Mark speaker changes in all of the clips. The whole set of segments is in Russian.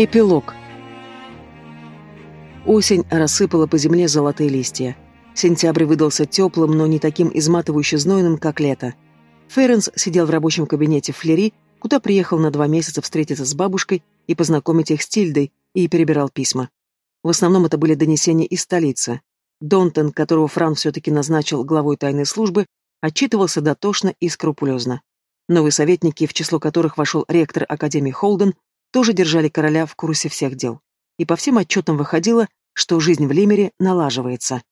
Speaker 1: Эпилог. Осень рассыпала по земле золотые листья. Сентябрь выдался теплым, но не таким изматывающе знойным, как лето. Ференс сидел в рабочем кабинете в Флери, куда приехал на два месяца встретиться с бабушкой и познакомить их с Тильдой, и перебирал письма. В основном это были донесения из столицы. Донтон, которого Фран все-таки назначил главой тайной службы, отчитывался дотошно и скрупулезно. Новые советники, в число которых вошел ректор Академии Холден, тоже держали короля в курсе всех дел. И по всем отчетам выходило, что жизнь в Лимере налаживается.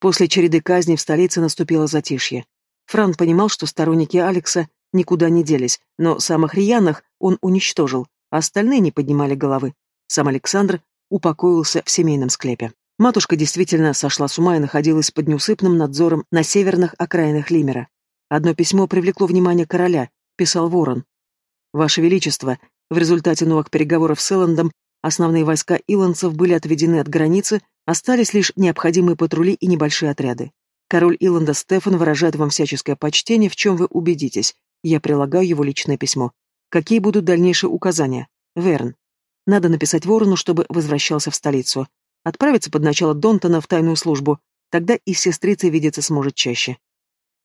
Speaker 1: После череды казней в столице наступило затишье. Фран понимал, что сторонники Алекса никуда не делись, но самых рьяных он уничтожил, а остальные не поднимали головы. Сам Александр упокоился в семейном склепе. Матушка действительно сошла с ума и находилась под неусыпным надзором на северных окраинах Лимера. Одно письмо привлекло внимание короля, писал Ворон. «Ваше Величество, в результате новых переговоров с Эллендом основные войска илонцев были отведены от границы, остались лишь необходимые патрули и небольшие отряды. Король Иланда Стефан выражает вам всяческое почтение, в чем вы убедитесь. Я прилагаю его личное письмо. Какие будут дальнейшие указания? Верн. Надо написать Ворону, чтобы возвращался в столицу. Отправиться под начало Донтона в тайную службу. Тогда и с сестрицей видеться сможет чаще.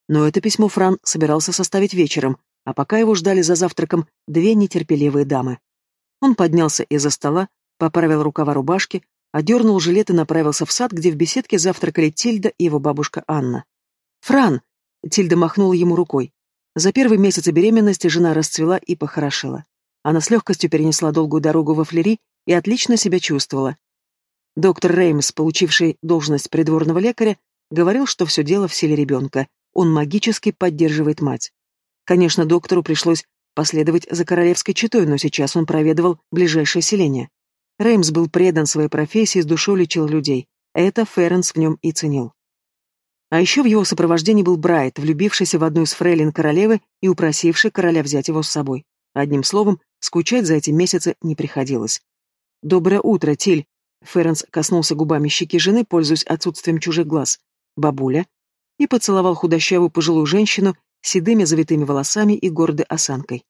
Speaker 1: Но это письмо Фран собирался составить вечером, а пока его ждали за завтраком две нетерпеливые дамы. Он поднялся из-за стола, поправил рукава рубашки, одернул жилет и направился в сад, где в беседке завтракали Тильда и его бабушка Анна. «Фран!» — Тильда махнула ему рукой. За первые месяцы беременности жена расцвела и похорошела. Она с легкостью перенесла долгую дорогу во Флери и отлично себя чувствовала. Доктор Реймс, получивший должность придворного лекаря, говорил, что все дело в силе ребенка. Он магически поддерживает мать. Конечно, доктору пришлось последовать за королевской четой, но сейчас он проведывал ближайшее селение. Реймс был предан своей профессии, с душой лечил людей. Это Ференс в нем и ценил. А еще в его сопровождении был Брайт, влюбившийся в одну из фрейлин королевы и упросивший короля взять его с собой. Одним словом, скучать за эти месяцы не приходилось. «Доброе утро, Тиль!» Ференс коснулся губами щеки жены, пользуясь отсутствием чужих глаз. «Бабуля!» И поцеловал худощавую пожилую женщину, седыми завитыми волосами и гордой осанкой.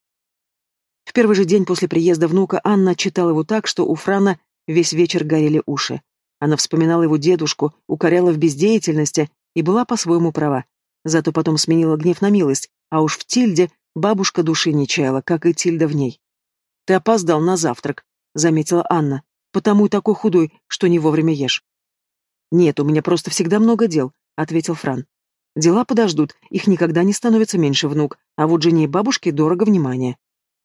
Speaker 1: В первый же день после приезда внука Анна читала его так, что у Франа весь вечер горели уши. Она вспоминала его дедушку, укоряла в бездеятельности и была по-своему права. Зато потом сменила гнев на милость, а уж в Тильде бабушка души не чаяла, как и Тильда в ней. «Ты опоздал на завтрак», — заметила Анна, — «потому и такой худой, что не вовремя ешь». «Нет, у меня просто всегда много дел», — ответил Фран. Дела подождут, их никогда не становится меньше внук, а вот жене и бабушке дорого внимание.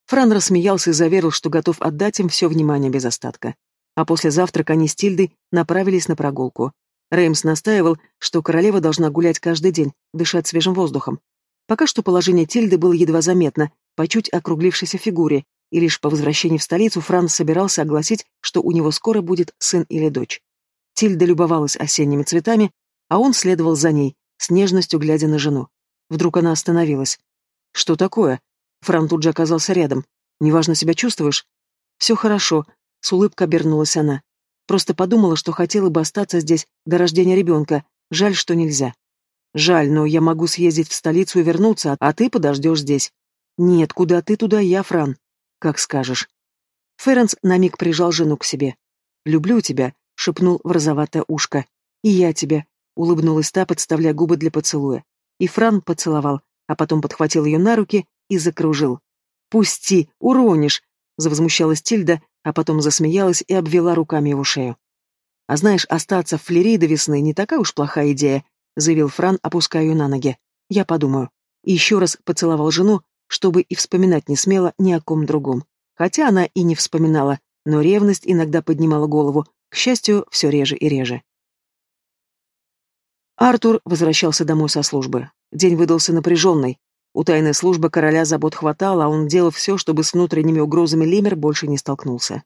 Speaker 1: Фран рассмеялся и заверил, что готов отдать им все внимание без остатка. А после завтрака они с Тильдой направились на прогулку. Реймс настаивал, что королева должна гулять каждый день, дышать свежим воздухом. Пока что положение Тильды было едва заметно, по чуть округлившейся фигуре, и лишь по возвращении в столицу Франц собирался огласить, что у него скоро будет сын или дочь. Тильда любовалась осенними цветами, а он следовал за ней, с нежностью глядя на жену. Вдруг она остановилась. «Что такое?» Фран тут же оказался рядом. «Неважно себя чувствуешь?» «Все хорошо», — с улыбкой обернулась она. «Просто подумала, что хотела бы остаться здесь до рождения ребенка. Жаль, что нельзя». «Жаль, но я могу съездить в столицу и вернуться, а ты подождешь здесь». «Нет, куда ты, туда я, Фран». «Как скажешь». Ференс на миг прижал жену к себе. «Люблю тебя», — шепнул в розоватое ушко. «И я тебя», Улыбнулась та, подставляя губы для поцелуя. И Фран поцеловал, а потом подхватил ее на руки и закружил. «Пусти, уронишь!» — завозмущалась Тильда, а потом засмеялась и обвела руками его шею. «А знаешь, остаться в флери до весны не такая уж плохая идея», — заявил Фран, опуская ее на ноги. «Я подумаю». И еще раз поцеловал жену, чтобы и вспоминать не смело ни о ком другом. Хотя она и не вспоминала, но ревность иногда поднимала голову, к счастью, все реже и реже. Артур возвращался домой со службы. День выдался напряженный. У тайной службы короля забот хватало, а он делал все, чтобы с внутренними угрозами Лимер больше не столкнулся.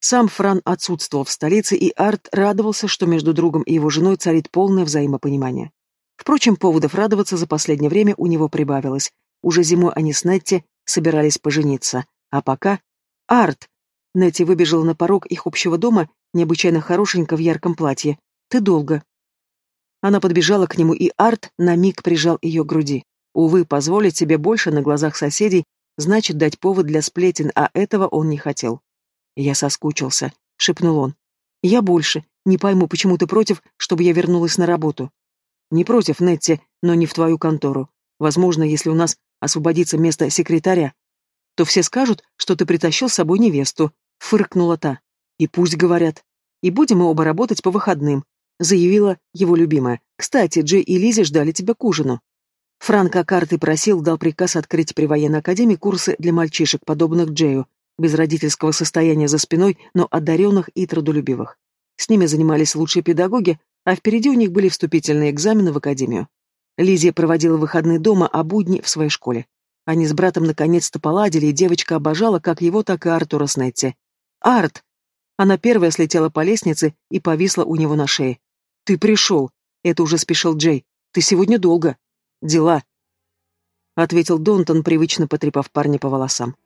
Speaker 1: Сам Фран отсутствовал в столице, и Арт радовался, что между другом и его женой царит полное взаимопонимание. Впрочем, поводов радоваться за последнее время у него прибавилось. Уже зимой они с Нетти собирались пожениться. А пока... Арт! Нетти выбежала на порог их общего дома, необычайно хорошенько в ярком платье. Ты долго. Она подбежала к нему, и Арт на миг прижал ее к груди. Увы, позволить себе больше на глазах соседей значит дать повод для сплетен, а этого он не хотел. Я соскучился, шепнул он. Я больше. Не пойму, почему ты против, чтобы я вернулась на работу. Не против, Нетти, но не в твою контору. Возможно, если у нас освободится место секретаря, то все скажут, что ты притащил с собой невесту, фыркнула та. И пусть говорят. И будем мы оба работать по выходным, заявила его любимая. Кстати, Джей и Лизи ждали тебя к ужину. Франко карты просил, дал приказ открыть при военной академии курсы для мальчишек, подобных Джею, без родительского состояния за спиной, но одаренных и трудолюбивых. С ними занимались лучшие педагоги, а впереди у них были вступительные экзамены в академию. Лизия проводила выходные дома, а будни в своей школе. Они с братом наконец-то поладили, и девочка обожала как его, так и Артура Снетти. «Арт!» Она первая слетела по лестнице и повисла у него на шее. «Ты пришел!» Это уже спешил Джей. «Ты сегодня долго!» «Дела!» Ответил Донтон, привычно потрепав парня по волосам.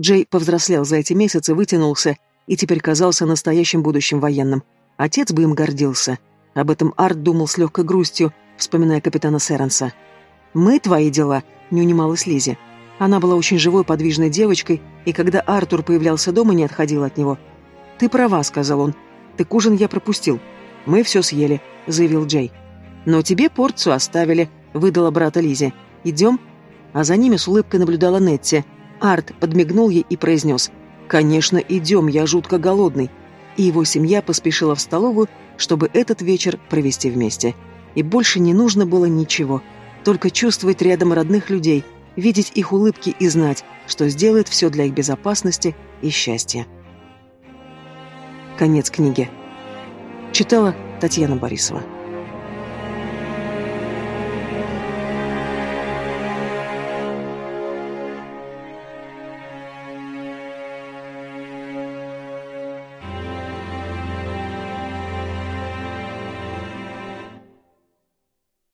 Speaker 1: Джей повзрослел за эти месяцы, вытянулся и теперь казался настоящим будущим военным. Отец бы им гордился. Об этом Арт думал с легкой грустью, вспоминая капитана Сэренса. «Мы твои дела», — не унималась Лизи. Она была очень живой, подвижной девочкой, и когда Артур появлялся дома, не отходила от него. «Ты права», — сказал он. «Так ужин я пропустил. Мы все съели», — заявил Джей. «Но тебе порцию оставили», — выдала брата Лизи. «Идем?» А за ними с улыбкой наблюдала Нетти. Арт подмигнул ей и произнес. «Конечно, идем, я жутко голодный». И его семья поспешила в столовую, чтобы этот вечер провести вместе. И больше не нужно было ничего, только чувствовать рядом родных людей, видеть их улыбки и знать, что сделает все для их безопасности и счастья. Конец книги. Читала Татьяна Борисова.